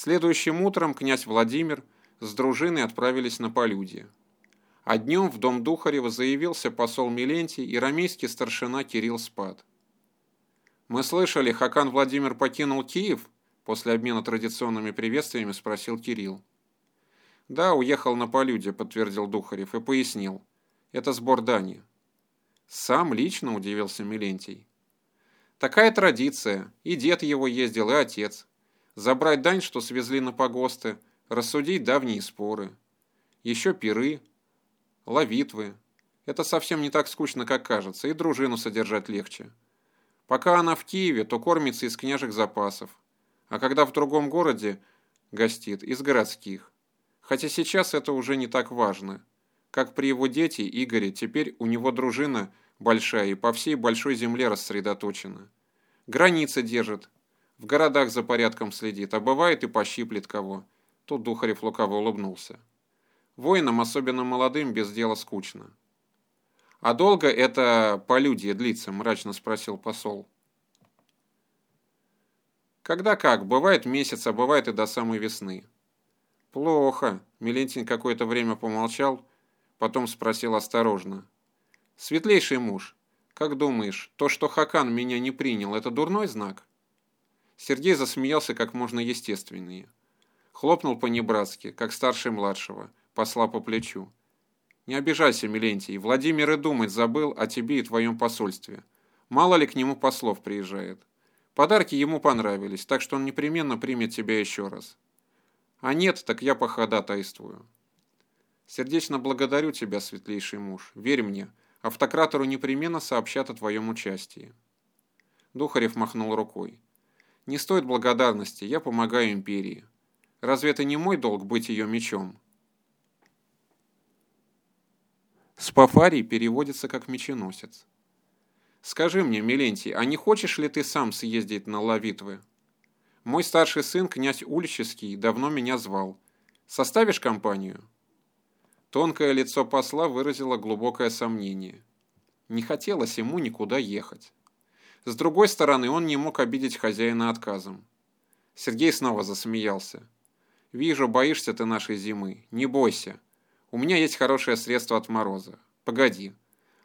Следующим утром князь Владимир с дружиной отправились на полюдье. А днем в дом Духарева заявился посол Милентий и рамейский старшина Кирилл Спад. «Мы слышали, Хакан Владимир покинул Киев?» После обмена традиционными приветствиями спросил Кирилл. «Да, уехал на полюдье», — подтвердил Духарев и пояснил. «Это сбор дани». «Сам лично?» — удивился Милентий. «Такая традиция. И дед его ездил, и отец. Забрать дань, что свезли на погосты, рассудить давние споры. Еще пиры, ловитвы. Это совсем не так скучно, как кажется, и дружину содержать легче. Пока она в Киеве, то кормится из княжих запасов, а когда в другом городе гостит, из городских. Хотя сейчас это уже не так важно. Как при его дети Игоре, теперь у него дружина большая и по всей большой земле рассредоточена. Границы держит, в городах за порядком следит, а бывает и пощиплет кого. Тут Духарев лукаво улыбнулся. Воинам, особенно молодым, без дела скучно. «А долго это полюдье длится?» – мрачно спросил посол. «Когда как. Бывает месяц, а бывает и до самой весны». «Плохо», – Милентин какое-то время помолчал, потом спросил осторожно. «Светлейший муж, как думаешь, то, что Хакан меня не принял, это дурной знак?» Сергей засмеялся как можно естественнее. Хлопнул по-небратски, как старший младшего – посла по плечу. «Не обижайся, Милентий, Владимир и думать забыл о тебе и твоем посольстве. Мало ли к нему послов приезжает. Подарки ему понравились, так что он непременно примет тебя еще раз. А нет, так я походатайствую. Сердечно благодарю тебя, светлейший муж. Верь мне, автократору непременно сообщат о твоем участии». Духарев махнул рукой. «Не стоит благодарности, я помогаю империи. Разве это не мой долг быть ее мечом?» Спафарий переводится как «меченосец». «Скажи мне, Милентий, а не хочешь ли ты сам съездить на Лавитвы? Мой старший сын, князь Ульческий, давно меня звал. Составишь компанию?» Тонкое лицо посла выразило глубокое сомнение. Не хотелось ему никуда ехать. С другой стороны, он не мог обидеть хозяина отказом. Сергей снова засмеялся. «Вижу, боишься ты нашей зимы. Не бойся. У меня есть хорошее средство от мороза. Погоди.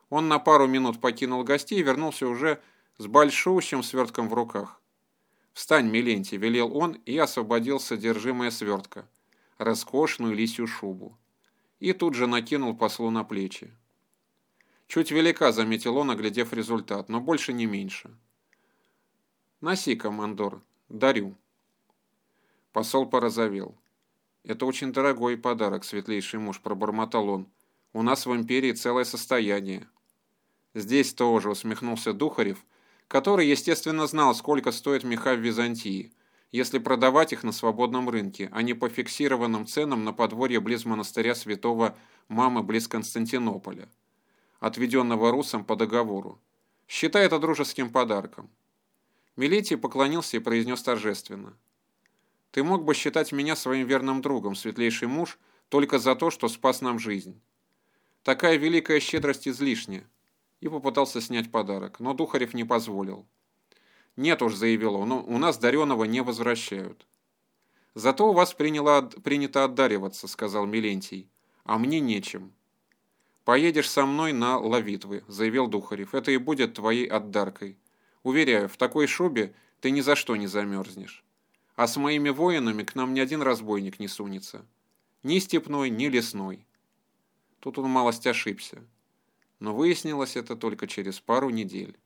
Он на пару минут покинул гостей и вернулся уже с большущим свертком в руках. «Встань, Милентий», — велел он и освободил содержимое свертка, роскошную лисью шубу. И тут же накинул послу на плечи. Чуть велика, заметил он, оглядев результат, но больше не меньше. «Носи, командор, дарю». Посол порозовел. «Это очень дорогой подарок, светлейший муж», – пробормотал он. «У нас в империи целое состояние». «Здесь тоже», – усмехнулся Духарев, который, естественно, знал, сколько стоят меха в Византии, если продавать их на свободном рынке, а не по фиксированным ценам на подворье близ монастыря святого Мамы близ Константинополя, отведенного русам по договору. Считай это дружеским подарком. Милетий поклонился и произнес торжественно – ты мог бы считать меня своим верным другом, светлейший муж, только за то, что спас нам жизнь. Такая великая щедрость излишняя. И попытался снять подарок, но Духарев не позволил. «Нет уж», — заявил он, — «у нас дареного не возвращают». «Зато у вас приняло, принято отдариваться», — сказал Милентий. «А мне нечем». «Поедешь со мной на Лавитвы», — заявил Духарев. «Это и будет твоей отдаркой. Уверяю, в такой шубе ты ни за что не замерзнешь». А с моими воинами к нам ни один разбойник не сунется. Ни степной, ни лесной. Тут он малость ошибся. Но выяснилось это только через пару недель.